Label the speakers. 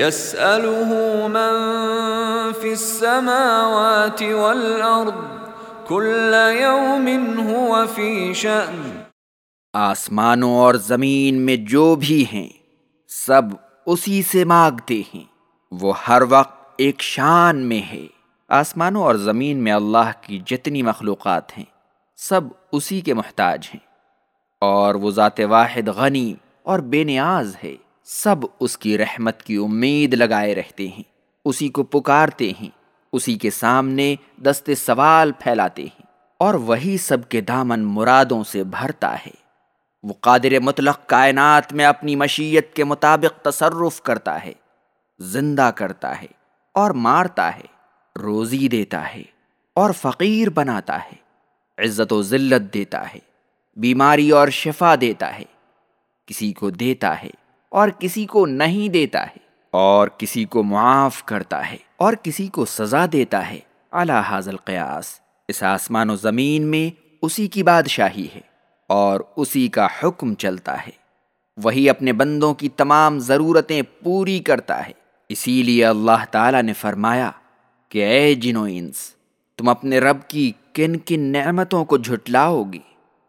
Speaker 1: يسأله من في السماوات والأرض كل يوم هو في شأن.
Speaker 2: آسمانوں اور زمین میں جو بھی ہیں، سب اسی سے مانگتے ہیں۔ وہ ہر وقت ایک شان میں ہے۔ آسمانوں اور زمین میں اللہ کی جتنی مخلوقات ہیں، سب اسی کے محتاج ہیں۔ اور وہ ذات واحد غنی اور بے نیاز ہے۔ سب اس کی رحمت کی امید لگائے رہتے ہیں، اسی کو پکارتے ہیں، اسی کے سامنے دست سوال پھیلاتے ہیں، اور وہی سب کے دامن مرادوں سے بھرتا ہے۔ وہ قادر مطلق کائنات میں اپنی مشیت کے مطابق تصرف کرتا ہے، زندہ کرتا ہے، اور مارتا ہے، روزی دیتا ہے، اور فقیر بناتا ہے، عزت و ذلت دیتا ہے، بیماری اور شفا دیتا ہے، کسی کو دیتا ہے۔ اور کسی کو نہیں دیتا ہے۔ اور کسی کو معاف کرتا ہے۔ اور کسی کو سزا دیتا ہے۔ اللہ حاضل قیاس اس آسمان و زمین میں اسی کی بادشاہی ہے اور اسی کا حکم چلتا ہے۔ وہی اپنے بندوں کی تمام ضرورتیں پوری کرتا ہے۔ اسی لیے اللہ تعالیٰ نے فرمایا کہ اے جنو انس تم اپنے رب کی کن کن نعمتوں کو جھٹلاؤ گی